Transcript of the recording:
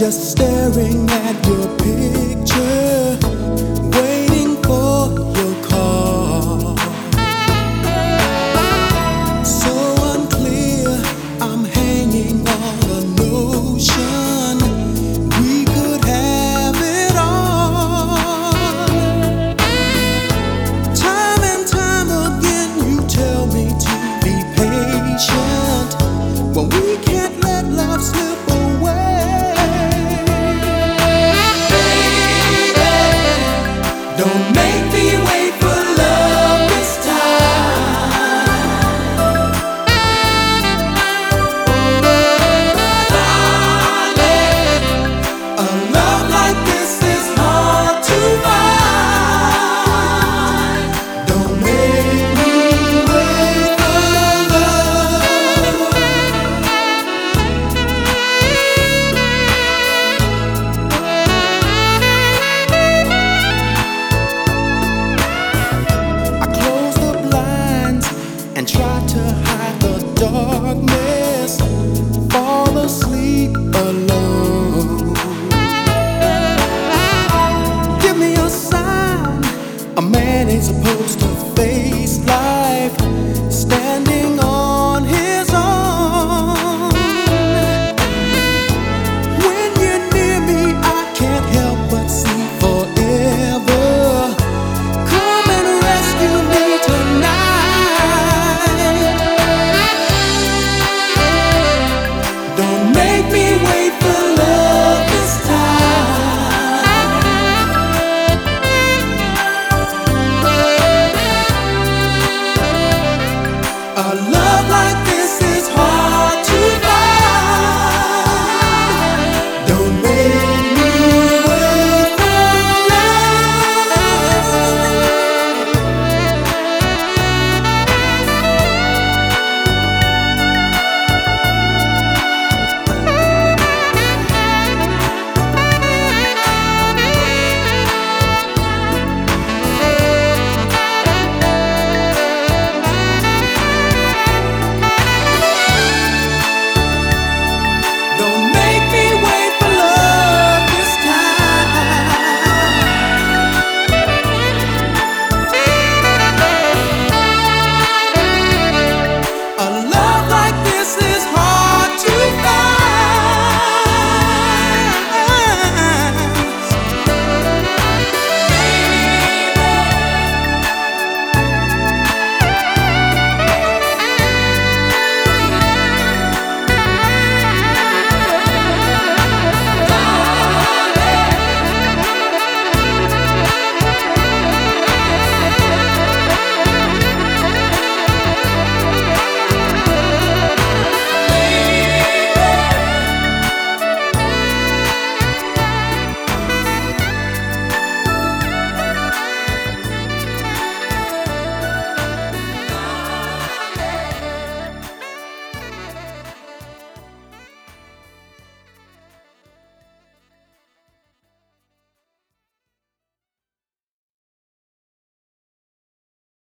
just staring at your picture, waiting for your call. So unclear, I'm hanging on a notion we could have it all. Time and time again, you tell me to be patient, but we can't let love slip. supposed to